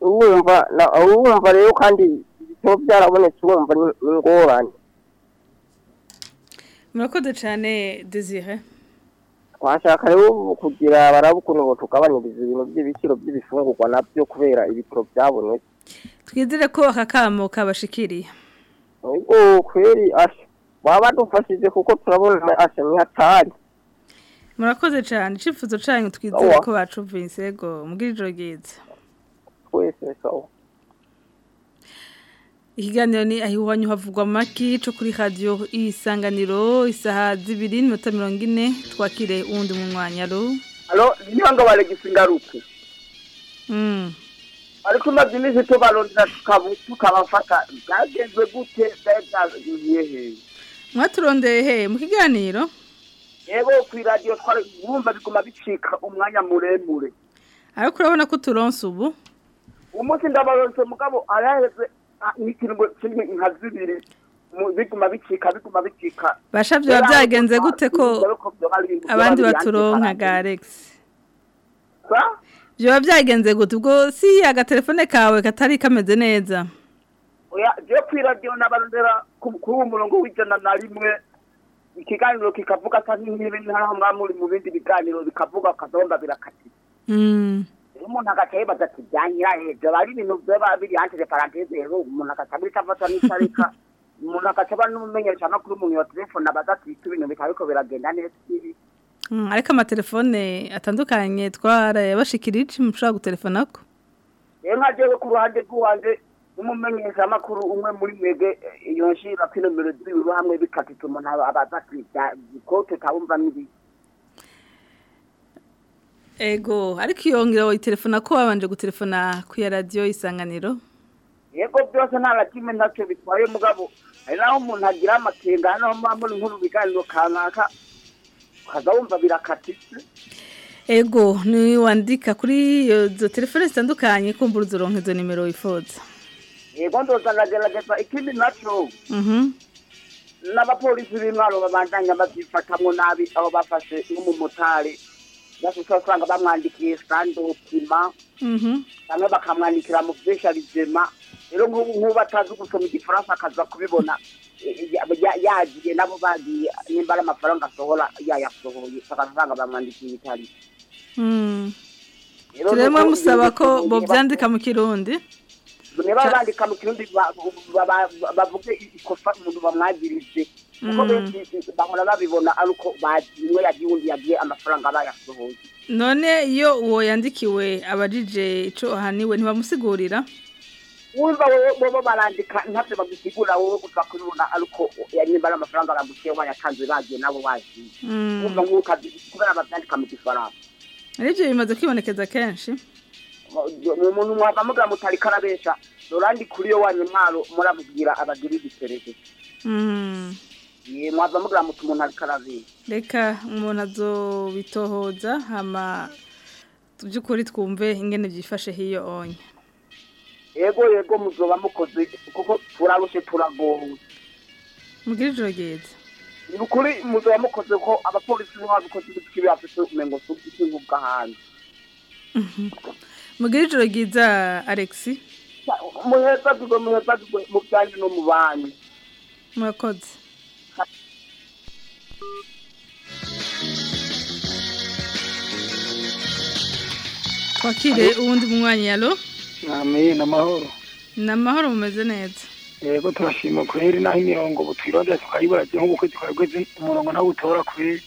Urumva rero kandi ibitabo byarabonetse urumva ni ingorane murakoze cane desire. Twashaka rero kugira barabe ukuntu botugabanyiriza ibintu by'ibiciro by'ibifungurwa na byo kubera ibitaro byabonetse twizere ko aka kamo kabashikiriye. Ubwo kweri asha baba badufashije kuko turabona asha ni hatari. Murakoze cane. Icifuzo canyu twizere ko bacumvise ego mugira ijoro ryiza. Twese sawa. Ikiganiro ni aho iwanyu havugwa amaki co kuri radiyo isanganiro isaha zibiri n'iminota mirongo ine twakire uwundi mu mwanya ro alo niyo ngo baregise ingaruke Mm. ariko umaze iminsi tubarondera tukabafata byagenze gute byari byagiye hehe mwaturondeye he mu kiganiro yego ku iradiyo twari bumva biguma bicika umwanya muremure ariko urabona ko turonse ubu umunsi ndabaronse mugabo araheze ah, kimwe nka zibiri. Biguma bicika biguma bicika basha vyoba byagenze gute ko abandi baturonka ga Alex? Vyoba byagenze gute? Ubwo si agatelefone kawe katari kameze neza. Oya je ku iradiyo nabarondera ku- kuri uwo murongo w'ijana na rimwe ikiganiro kikavuga asa nk'ibi ntaho mwaba muri mu bindi biganiro bikavuga akazomba birakatira. Mm. Iyo umuntu agaca yibaza ati byanyira hejuru ari ibintu byaba biri hanze paranteze rero umuntu agaca abiri afata n'itarika umuntu agaca aba n'umumenyesha no kuri umuntu wa telefone abaza ati ibintu bikaba biriko biragenda neza ibi? Mm, ariko amatelefone atandukanye twarayabashikirije mushobora gutelefonako rero nka jewe ku ruhande rw'iwanje n'umumenyesha makuru umwe muri mwebwe eh, iyo nshira ko inomero z'ibiri hamwe bikatita umuntu aba- bya- ko tutabumva n'ibi ego. Ariko iyo ngiro itelefona ko babanje gutelefona ku ya radiyo isanganiro? Yego byose nta na kimwe ntacyo bitwaye mugabo. Hari naho umuntu agira amakenga hano muba muri nkuru biganiro kanaka ukaza wumva birakatitse ego ni wandika kuri izo telefone zitandukanye kumbura uzoronka izo nimero wifuza. Yego ndoza ndagerageza ikindi naco Mhm. n'abapolisi b'intwaro babandanya babyifatamwo nabi aho bafashe bashobora usanga bamwandikiye sandokima. Mhm. bamwe bakamwandikira mu bwisharizema rero nk'ubu atazi gusoma igifaransa akaza kubibona. Ya- ya- yagiye nabo bagiye nimba ari amafaranga asohora yayasohoye ugasanga bamwandikiye ibitari. Mm. Turemwe nuko musaba ko byandika mu kirundi. Niba bandika mu kirundi ba- ba- ba- bavuge ikosa umuntu bamwagirije. Kuko Mm. benshi bahora babibona ari uko umwe yagiye undi yagiye amafaranga bayasohoye none iyo uwo yandikiwe abajije ico ahaniwe ntibamusigurira wumva wowe bobo barandika ntavyo bagusigura wowe gusa kubibona ariko nimba ari amafaranga baguciye bayatanze bagiye nabo bagiye Mm. wumva nk'uko kubera bavyandika mu gifaransa arivyo bimaze kwibonekeza kenshi. Umuntu mwava mugira mutari karabesha norandi kuri yo wanyu mwaro muramubwira abagira igiserege Mm. Ye, mwava mugira muti umuntu ariko arabesha reka umuntu azobitohoza hama by'ukuri twumve ingene byifashe hiyo onye yego yego muzoba mukoze kuko turarushe turagowe mugire ijoro ryiza ni ukuri muzaba mukoze ko abapolisi nibo babikoze ibiti bafite umengo si nk'ubw'ahandi mugire ijoro ryiza alexi muhezagirwe muhezagirwe mu byanyu no mu banyu murakoze twakire uwundi munywanyi yalo Amen amahoro. ni amahoro mumeze neza Yego turashima kweri naho imirongo butwironda tukayibura je nk'uko twagweze umurongo nawo utora kweri.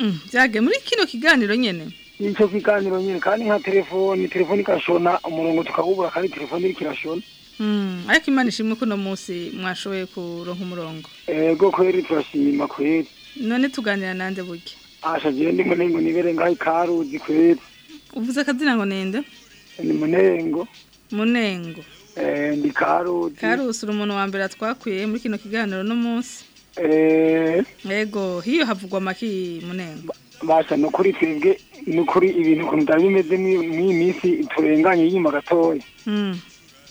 Mm, byage muri kino kiganiro nyene Nico kiganiro nyine kandi nka telefoni telefoni ikashona umurongo tukawubura kandi telefoni iriko irashona. Mm, ariko imana ishimwe ko uno munsi mwashoboye kuronka umurongo Yego kweri turashima kweri. None tuganira nande burya Asha je ndi munengo nibere ngaho ikaruzi kweri. uvuze akazina ngo ninde Ni munengo. munengo Eh ndi karuzi. karusi uri umuntu wa mbere twakwiye muri kino kiganiro no munsi Eh yego hiyo havugwa maki munengo basha nukuri twebwe nukuri ibintu ukuntu byari bimeze mw'iyi minsi turenganye inyuma gatoya. Mm,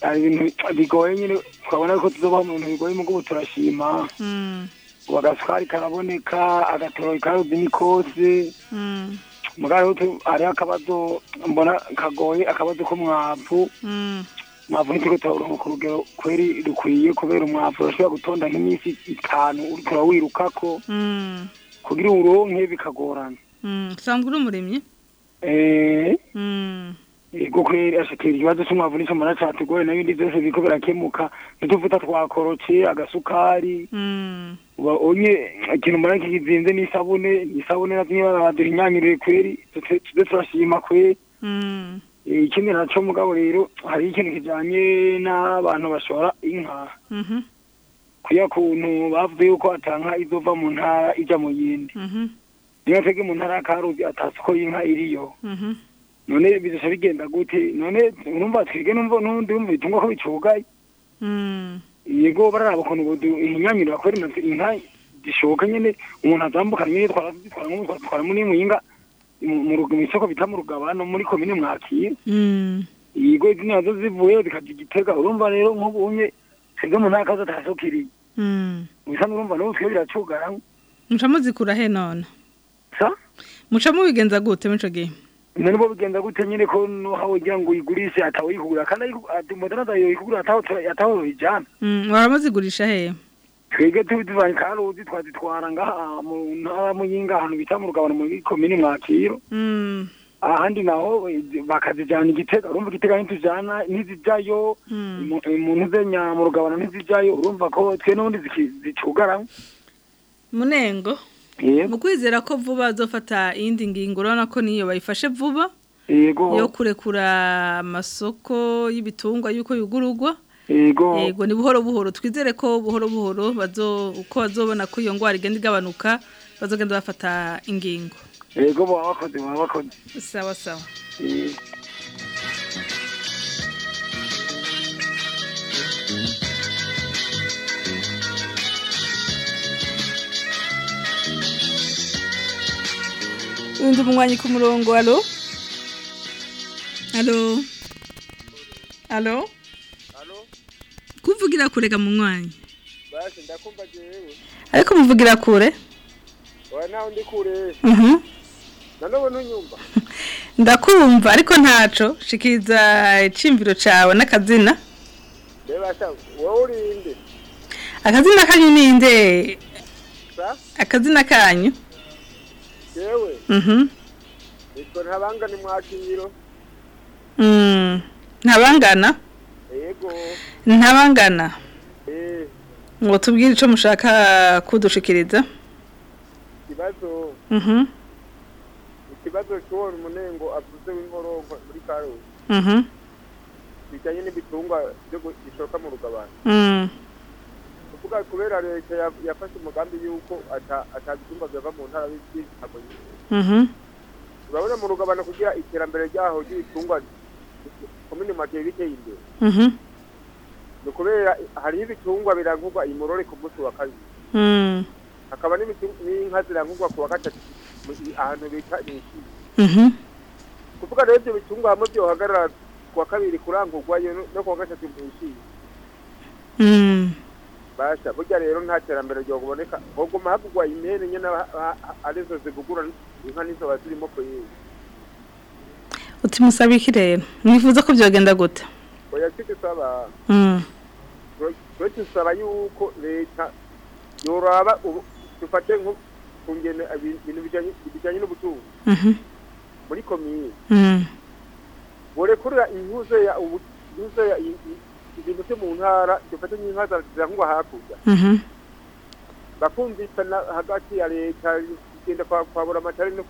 hari ibintu bigoye nyine twabona ko tuzobaho mu bintu bigoye mugo turashima mm, agasukari karaboneka agatoro karuzi ni kose tu- hariho akabazo mbona kagoye akabazo k'umwavu umwavu ntituri turawuronka ku rugero kweri rukwiye kubera umwavu urashobora gutonda nk'iminsi itanu uriko urawirukako kugira uwuronke bikagorana usanzwe uri umurimyi Mm, Ego kweri ashikira ikibazo c'umwavu nico mbona catugoye n'ibindi vyose biriko birakemuka n'utuvuta twakorotse agasukari. Mm, onye ikintu mbona kikizinze n'isabune isabune navyo niba baraduha inyanyurire kweri tuze turashima kweri. Mm, Eh, ikindi naco mugabo rero hari ikintu kijanye n'abantu bashora inka. Mhm, kuya kuntu bavuze yuko atanka izova mu ntara ija mu yindi. Mhm, niyo twebwe mu ntara ya karuzi atasuko y'inka iriyo. Mhm. None bizoca bigenda gute. None urumva twebwe n'undi wumva bitungwa ko bicugaye Mm, yego bararaba ukuntu kweri natwe inka zishoka nyene umuntu azambukana nyene twara twatwara muri mwinga mu- mw'isoko bita mu rugabano muri komine mwakira mm, yego izindi na zo zivuye zikaja igitega urumva rero nk'ubu unye twebwe mu ntara kazo atasokiriye mm. bisa n'urumva n'ubu twebwe biracugara. Muca muzikura he none? Muca mubigenza gute muri ico gihe? Bo bigenda gute nyene ko nohawe ugira ngo uyigurishe atawuyikugura kandi modanaza yoyikugura ataho yoyijana Mm, waba muzigurisha he? Twebwe tubivanye karuzi twazitwara ngaha mu ntara muyinga ahantu bita mu rugabano muri komine mwakiro. Mm, ahandi naho eh, bakazijana igitega urumva igitega mm. mu- umuntu uzenya mu rugabano ntizijayo. Urumva ko twe n'ubundi zicugaramo munengo. Mu kwizera ko vuba azofata iyindi ngingo urabona ko niyo bayifashe vuba? Yego. Yo kurekura amasoko y'ibitungwa yuko yugururwa yego. Yego ni buhoro buhoro. Twizere ko buhoro buhoro bazo uko bazobona ko iyo ngwara igenda igabanuka bazogenda bafata ingingo. Yego baba bakoze baba bakoze sawa. Sawa undi munywanyi ku murongo alo? Alo? Alo? Kuvugira kure ga munywanyi basi ndakumva jewe ariko muvugira kure. Oya naho ndi kure? Mhm. nanowe ntunyumva ndakumva ariko ntaco. Shikiriza icimviro cawe n'akazina. Reba sha wowe urinde akazina kanyu ninde sa? Akazina kanyu. Jewe mhm. Nitwa ntabanga ni mwakiro Mm, ntabangana? Yego. Ntabangana. Eh. Ngo tubwire ico mushaka kudushikiriza. Ikibazo. Mhm. Ikibazo cy'uwo umunengo avuze w'inkoronko muri karuzi mhm. Bijyanye n'ibitungwa byo bishoka mu rugabano. Mm. Kuvuga kubera leta ya- yafashe umugambi y'uko ata- ata bitungwa byava mu ntara b'ibitabo mhm. Urabona mu rugabano kugira iterambere ryaho ry'ibitungwa komine mateye biteye imbere. Mhm. Ni ukubera hariho ibitungwa birangurwa imurore ku munsi wa kabiri. Mm hakaba n'inka zirangurwa ku wa gatatu ahantu bita mhm. Kuvuga rero ibyo bitungwa hamwe byohagarara ku wa kabiri kurangurwayo no- ku wa gatatu mu ishiri mm basha burya rero nta terambere ryo kuboneka nyene ha- ha- ha- ari zo zivugura inka nizo bazirimo kuyiga uti musaba iki rero. Mwifuza ko byogenda gute? Oya kigisaba Mm. twe tusaba yuko leta yoraba dufate nko kungene ibintu bijanye n'ubutunzi. Mhm. muri komine Mm. borekurira intuze ya ibintu byo mu ntara dufate nk'inka zirangwa hakurya Mhm. bakumvikana hagati ya leta igenda kwa kwa buramatari no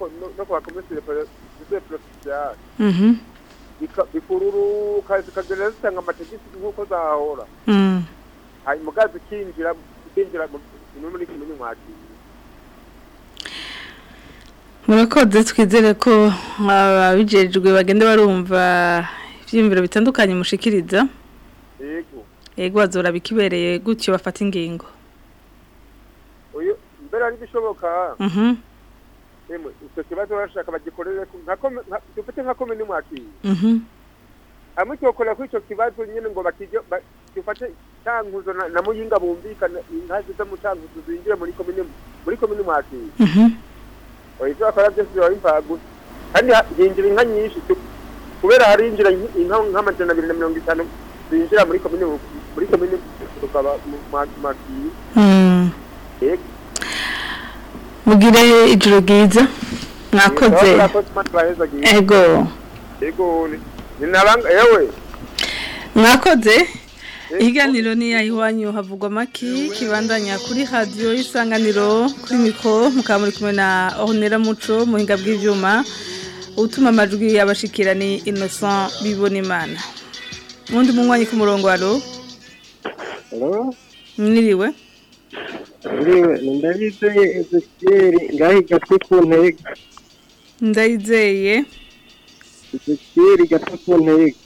porosiyare Mhm. bikururuka zikagenda zitanga amategeko nk'uko zahora Mm. hanyuma ubwazo mu mu- muri kimenyi mwakira murakoze twizere ko ababijejwe bagenda barumva ibyiyumviro bitandukanye mushikiriza yego bazora bikibereye gutyo bafata ingingo mbere ari bishoboka Mhm. icyo kibazo barashaka bagikorere ku- nka komini mwakira Mhm. hamwe cyokorera kuri icyo kibazo nyine ngo dufate cankuzo na, muyinga bumvikana inka ziza mu cankuzo zinjire muri komini muri komini mwakira Mhm. ibyo bakora byose biba bimvagusa kandi hinjira inka nyinshi kubera harinjira inka nk'amajana abiri na mirongo itanu zinjira muri komini muri komini tukaba mu ma- mwakira Mm. yego mugire ijoro ryiza. Mwakoze. Ego. Yego ni- ni nabanga yewe mwakoze. Ihiganiro ni ya iwanyu. Havugwa maki kibandanya kuri radiyo y'isanganiro kuri mikoro mukaba muri kumwe na ornera muco muhinga bw'ibyuma utuma amajwi abashikira ni innocent bibona imana ubundi munywanyi ku murongo Hello? mwiriwe ndabizeye Ezekiel ngaho gatwe ku ntego. ndayizeye Ezekiel gatwe ku ntego.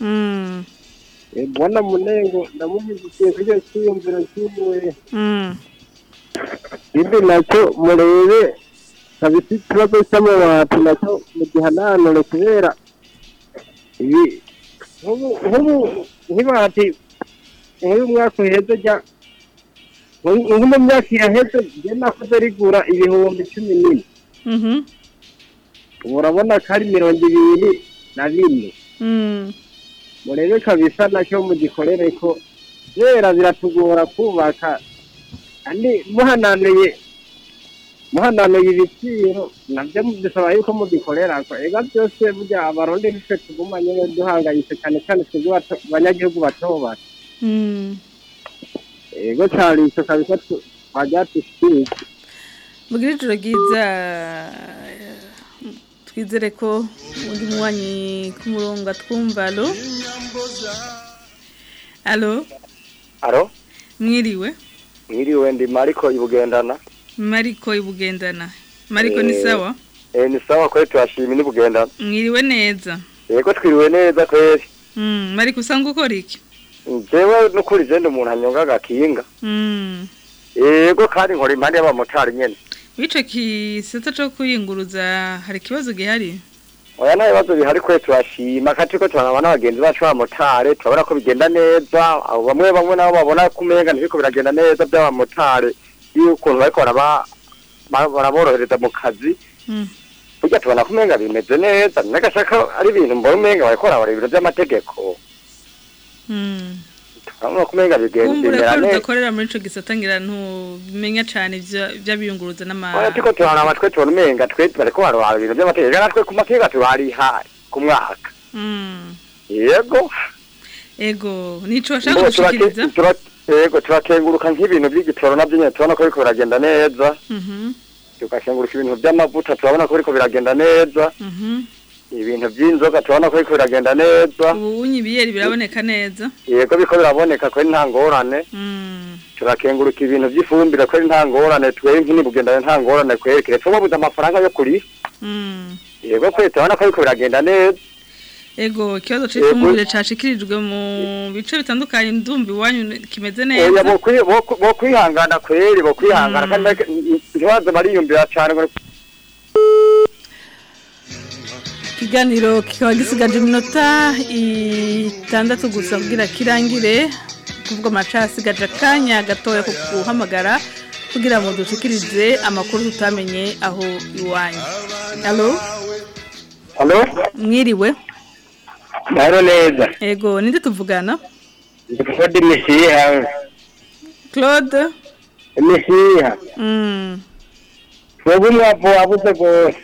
Mm, Eh, Bwana Munengo ndamuhigikiye kujya kwiyumvira kimwe. mm, Ibi na cyo murebe kabisa ikibazo cy'amabati na cyo mugihananure kubera ibi nk'ubu nk'ubu nk'ibati nk'uyu mwaka uheze jya nko mu myaka yaheze njye nakoze rigura ibihumbi cumi n'ine urabona ko ari mirongo ibiri na bine murebe kabisa na cyo mugikorere ko kubera biratugora kubaka kandi muhananuye muhananuye ibiciro na byo bisaba yuko mugikorera ko ega byose burya abarundi nitwe tuguma nyine duhangayitse cyane cyane twebwe abanyagihugu bato bato mm. ego cyari icyo kabisa tu- twajya dushyikirizwa mugire ijoro ryiza. Twizere ko undi munywanyi ku murongo atwumva. Alo? Alo? Aro mwiriwe? Mwiriwe ndi mariko ibugendana. Mariko ibugendana mariko ni Eh, sawa? eh ni sawa kweli turashima ni bugendana mwiriwe neza. Yego twiriwe neza kweli Mm, mariko usanga ukora iki? Jewe nukuri je ndi umuntu anyonga agakinga Mm. yego kandi nkora impande y'abamotari nyene. Wico kisata cyo kuyinguruza hari ikibazo gihari? Oya nta bibazo bihari kweli turashima kandi ko turabona n'abagenzi bacu b'abamotari turabona ko bigenda neza. Bamwe bamwe nabo babona ko umenga ntibiko biragenda neza by'abamotari y'ukuntu bariko baraborohereza mu kazi Mm. burya tubona ko umenga bimeze neza nagashaka ari ibintu mbona umenga bariko barabara ibintu by'amategeko Mm. turabona ko umenga ko neza rudakorera muri ico gisata ngira ntumenya cane ivya- ivy'abiyunguruza n'ama oya turiko turabona amatwe tubona umenga twe bariko barabara ibintu by'amategeko natwe ku makinga tubariha ku mwaka Mm. yego ego nico washaka gushikiriza yego turakenguruka nk'ibintu by'igitoro na byo nyine turabona ko biriko biragenda neza tugakenguruka ibintu by'amavuta turabona ko biriko biragenda neza ibintu by'inzoga turabona ko biriko biragenda neza ubu unyi biyeri biraboneka neza yego biriko biraboneka kweri nta ngorane turakenguruka ibintu by'ifumbire kweri nta ngorane twebwe nk'inibugendane nta ngorane kweri keretse babuze amafaranga yo kuriha Mm. yego kweri turabona ko biriko biragenda neza ego ikibazo Ego. c'ifumbire cashikirijwe mu bice bitandukanye ndumva iwanyu kimeze oya neza bok- bokwihangana kweri bokwihangana kandi bareke- ntibaze bariyumvira ngo ikiganiro kikaba gisigaje iminota itandatu gusa kugira kirangire kuvuga amacasigaje akanya gatoya ko guhamagara kugira ngo dushikirize amakuru tutamenye aho iwanyu. Alo Halo? mwiriwe. Mahoro neza. ego ninde tuvugana Claude Mesiha. claude Mesiha. mm. Twebwe umwavu wabuze gose.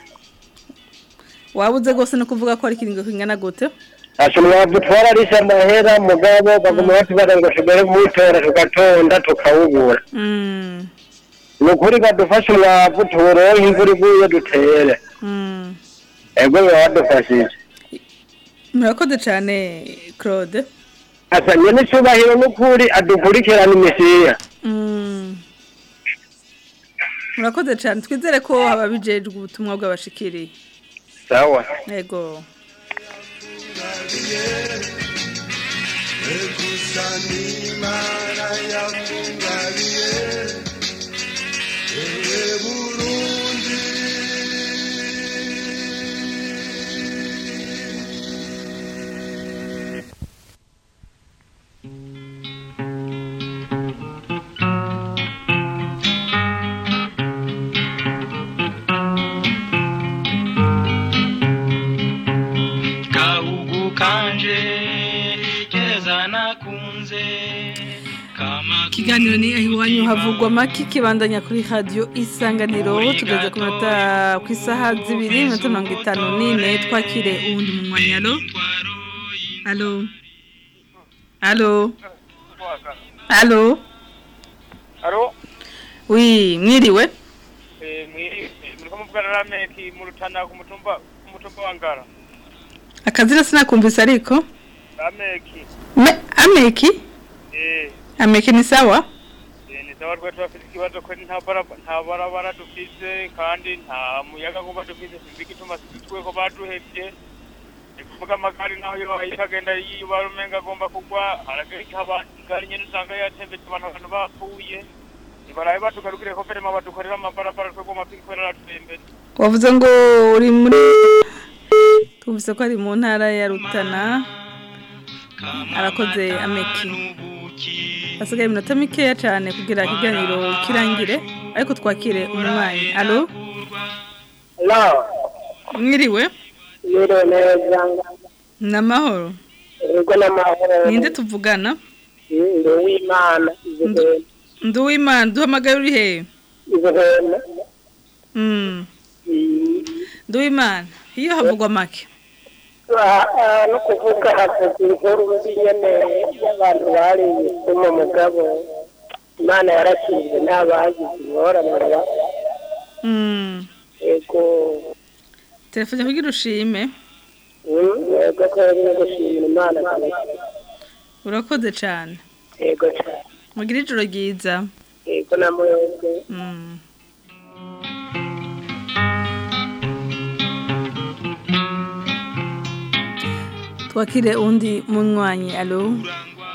wabuze rwose no kuvuga ko ari ikiringo kingana gute Asha umwavu twararisha amahera mugabo baguma batubara ngo tugere mutora tugatonda tukawubura. Mm. Ni ukuri badufashe umwavu tuwuronke imvura iguye dutere. Mm. Ego biba badufashije. Murakoze cyane claude Asa nyene icubahiro n'ukuri adukurikirana imisiya. Mm. murakoze cyane twizere ko ababijejwe ubutumwa bw'abashikiriye Sawa. ego Ekusanimana yakungaliye Ewe Burundi ikiganiro ni iwanyu havugwa amaki kibandanya kuri radiyo isanganiro. Tugeze ku minota ku isaha zibiri iminota mirongo itanu n'ine. Twakire. Uwundi mu mwanya alo? Alo? Alo? Alo? Alo? wi mwiriwe? Eh, akazina sinakumvise ariko. Ameki. Me- ameki? Eh, ameki ni sawa? Eh, ni sawa rwose bafite ikibazo ko nta barabara nta barabara dufise kandi nta muyaga nkuba dufise sinzi igituma sitwe ko baduhevye. Ni kuvuga amagari naho yo ahitagenda yiba rumenga agomba kugwa haragera haba igari nyene usanga yatembeje abantu abantu bapfuye. Ibaraye batugarukire ko ferema badukorera amabarabara twebwe amapiki kwera araturembeje. wavuze ngo uri muri twumvise ko ari mu ntara ya rutana arakoze ameki hasigaye iminota mikeya cyane kugira ikiganiro kirangire ariko twakire umwanya alo mwiriwe Mwiriwe neza. ni amahoro Yego n'amahoro. ninde tuvugana Ndi uw'Imana. Ndi uwimana duhamagaye uri hehe Izuhema. Mm. ndi uwimana iyo havugwa make no kuvuga havuga inkuru mbi nyene y'abantu bariye isomo mugabo imana yarashinze n'abagize ingorane bara- Mm. yego telefone kugira ushime yego ko yari gushimira imana urakoze cyane yego cyane mugire ijoro ryiza yego namwebwe Mm. Twakire undi munywanyi alo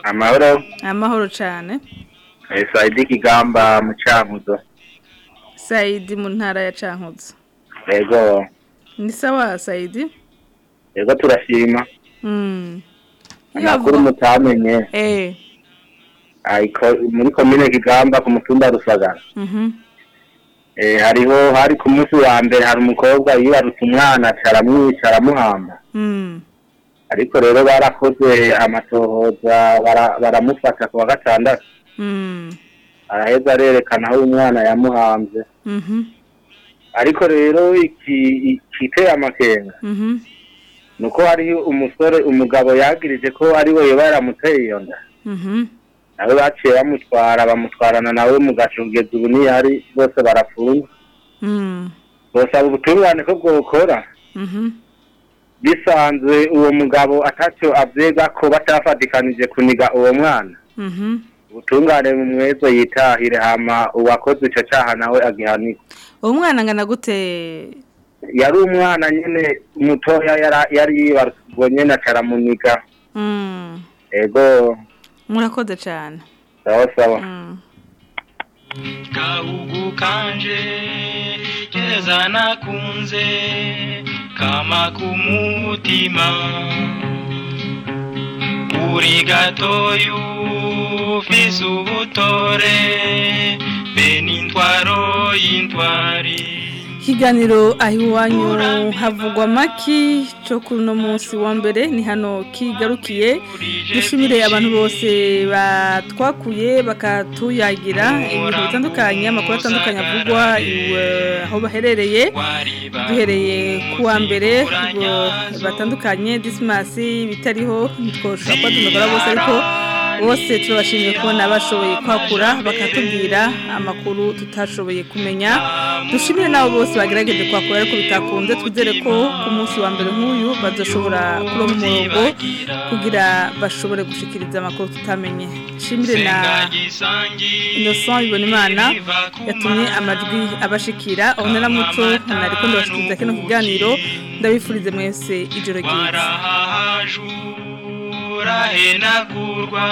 Amahoro. amahoro cyane Eh, Saidi Kigamba mu Cankuzo. sayidi mu ntara ya cankuzo Ego. ni sawa sayidi Ego turashima. Mm. Amakuru mutamenye. eh Ariko muri komine Kigamba ku mutumba Rusagara. mhm Eh, hariho hari ku munsi wa mbere hari umukobwa yibarutse umwana aramwica aramuhamba Mm. Ariko rero barakoze amatohoza bara- baramufata ku wa gatandatu Mm. araheza arerekana aho umwana yamuhambye Mhm. ariko rero iki ikiteye amakenga Mhm. nuko hariho umusore umugabo yagirije ko ari we yaramuteye iyo nda Mhm. nawe baciye bamutwara bamutwarana nawe mu gace kugeza ubu niyari bose barafunze Mm. bosaba ubutungane ko bwokora. Bisanzwe uwo mugabo atacyo avyega ko batafatikanije kuniga uwo mwana. Mhm. ubutungane mu mwezo yitahire hama uwakoze ico caha nawe agihanirwe. Uwo mwana angana gute? Yari umwana nyene mutoya yari yibarutse ubwo nyene acaramuniga. Mm. ego. Murakoze cyane sawa sawa. Mm. gahugu kanje keza nakunze kama kumutima uri gatoya ufise ubutore be n'intwaro y'intwari Kiganiro aho iwanyu havugwa maki cyo kuri uno munsi wa mbere ni hano kigarukiye. Dushimire abantu bose batwakuye bakatuyagira ibintu bitandukanye amakuru atandukanye avugwa iwe- aho baherereye. Duhereye ku wa mbere batandukanye disimasi bitariho ntitwoshobora kuba tunagora bose ariko bose turabashimiye kubona bashoboye kwakura bakatubwira amakuru tutashoboye kumenya. Dushimire nabo bose bagerageje kwakura ariko bitakunze. Twizere ko ku munsi wa mbere nk'uyu bazoshobora kuba mu murongo kugira bashobore gushikiriza amakuru tutamenye. Shimire na innocent ibonimana yatumye amajwi abashikira. Aho naramuco nariko ndabashikiriza kino kiganiro. Ndabifurize mwese ijoro ryiza. Urahenagurwa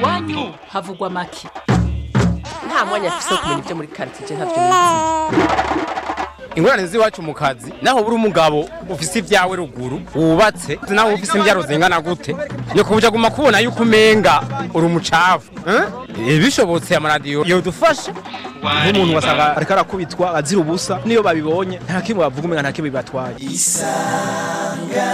iwanyu havugwa make. Nta mwanya afise wo kumenya ibyo muri karitsiye ntavyo nizi ingorane z'iwacu mu kazi. Naho buri umugabo ufise ibyawe ruguru wubatse. Naho ufise imbyaro zingana gute? Ni kubuja guma kubona yuko umenga uri umucafu. Eh? bishobotse amaradiyo yodufasha nk'umuntu wasanga ariko arakubitwa azira ubusa. Niyo babibonye nta kimwe bavuga umenga nta kimwe bibatwaye. Isanga